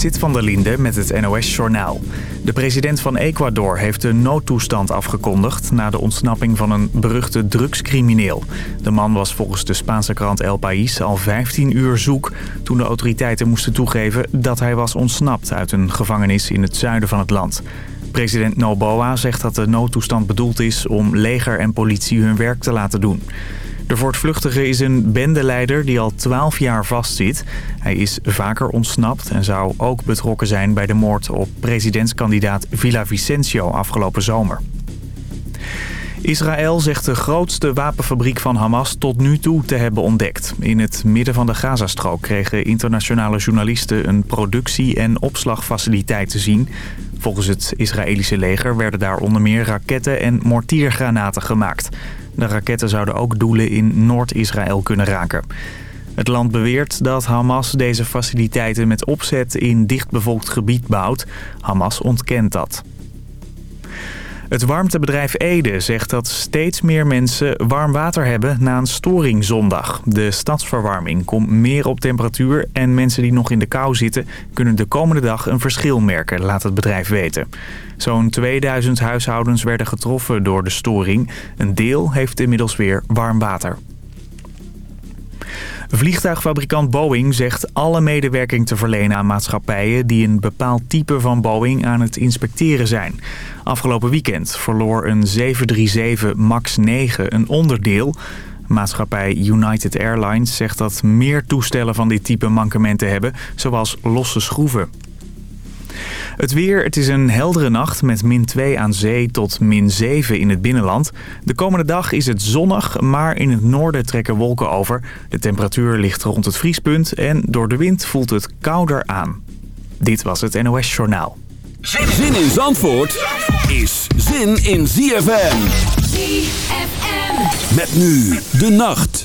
Zit van der Linde met het NOS-journaal. De president van Ecuador heeft de noodtoestand afgekondigd... na de ontsnapping van een beruchte drugscrimineel. De man was volgens de Spaanse krant El País al 15 uur zoek... toen de autoriteiten moesten toegeven dat hij was ontsnapt... uit een gevangenis in het zuiden van het land. President Noboa zegt dat de noodtoestand bedoeld is... om leger en politie hun werk te laten doen. De voortvluchtige is een bendeleider die al 12 jaar vastzit. Hij is vaker ontsnapt en zou ook betrokken zijn bij de moord op presidentskandidaat Villa Vicencio afgelopen zomer. Israël zegt de grootste wapenfabriek van Hamas tot nu toe te hebben ontdekt. In het midden van de Gazastrook kregen internationale journalisten een productie- en opslagfaciliteit te zien. Volgens het Israëlische leger werden daar onder meer raketten en mortiergranaten gemaakt. De raketten zouden ook doelen in Noord-Israël kunnen raken. Het land beweert dat Hamas deze faciliteiten met opzet in dichtbevolkt gebied bouwt. Hamas ontkent dat. Het warmtebedrijf Ede zegt dat steeds meer mensen warm water hebben na een storing zondag. De stadsverwarming komt meer op temperatuur en mensen die nog in de kou zitten... kunnen de komende dag een verschil merken, laat het bedrijf weten. Zo'n 2000 huishoudens werden getroffen door de storing. Een deel heeft inmiddels weer warm water. Vliegtuigfabrikant Boeing zegt alle medewerking te verlenen aan maatschappijen... die een bepaald type van Boeing aan het inspecteren zijn. Afgelopen weekend verloor een 737 MAX 9 een onderdeel... Maatschappij United Airlines zegt dat meer toestellen van dit type mankementen hebben, zoals losse schroeven. Het weer, het is een heldere nacht met min 2 aan zee tot min 7 in het binnenland. De komende dag is het zonnig, maar in het noorden trekken wolken over. De temperatuur ligt rond het vriespunt en door de wind voelt het kouder aan. Dit was het NOS Journaal. Zin in Zandvoort is zin in ZFM. ZFM. Met nu de nacht.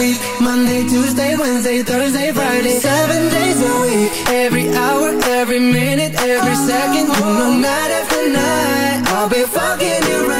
week Monday, Tuesday, Wednesday, Thursday, Friday Seven days a week Every hour, every minute, every second No matter the night I'll be fucking you right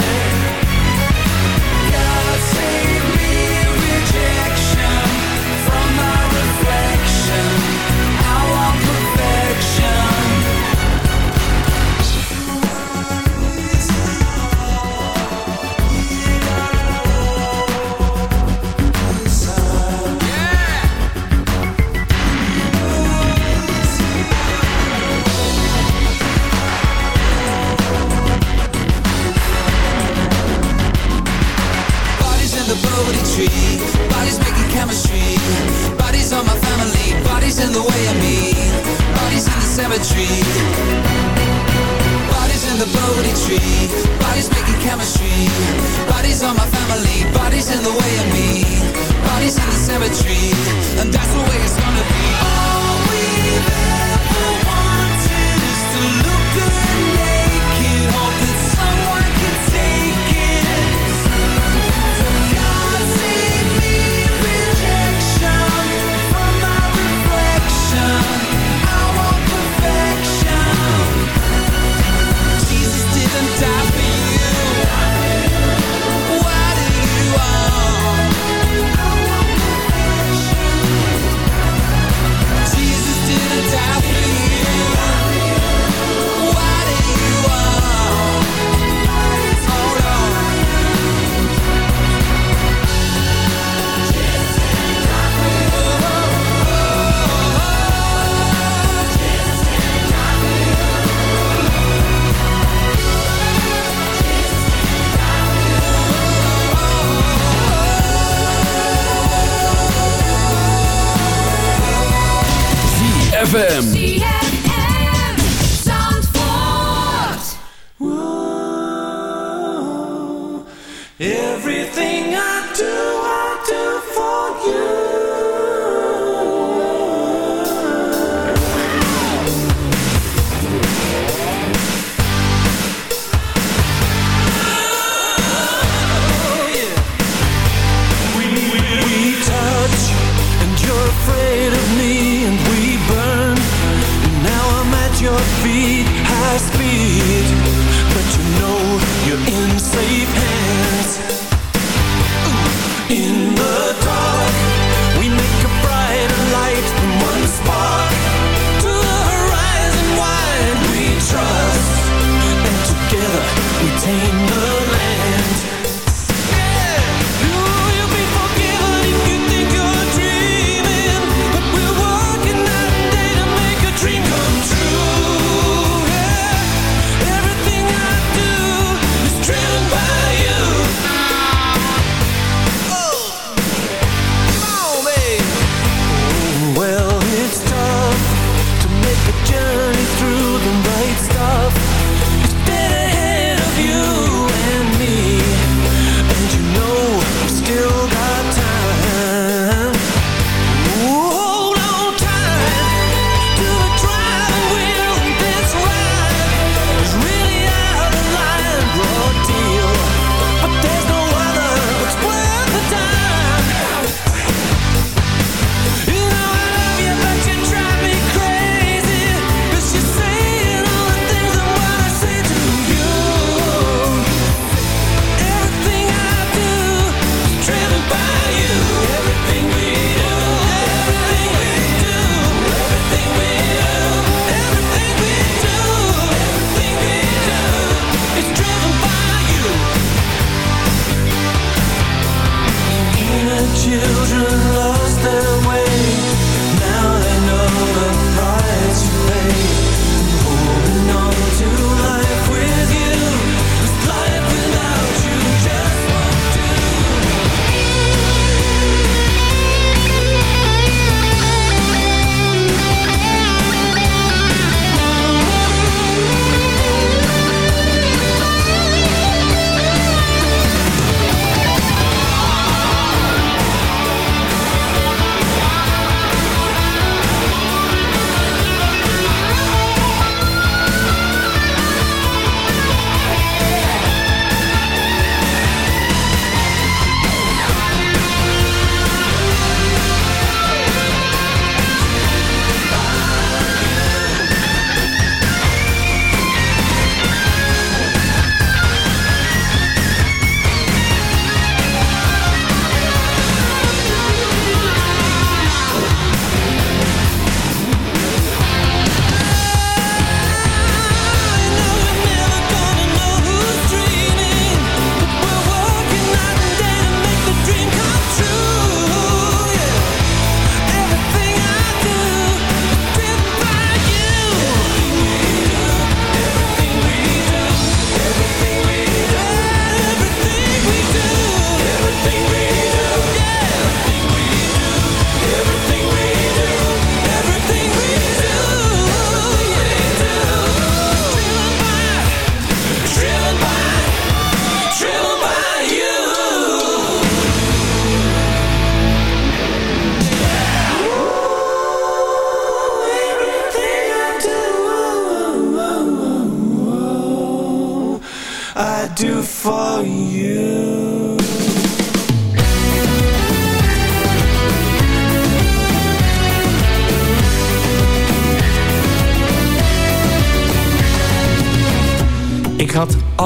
Everything I do.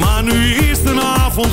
maar nu is de avond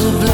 to blame.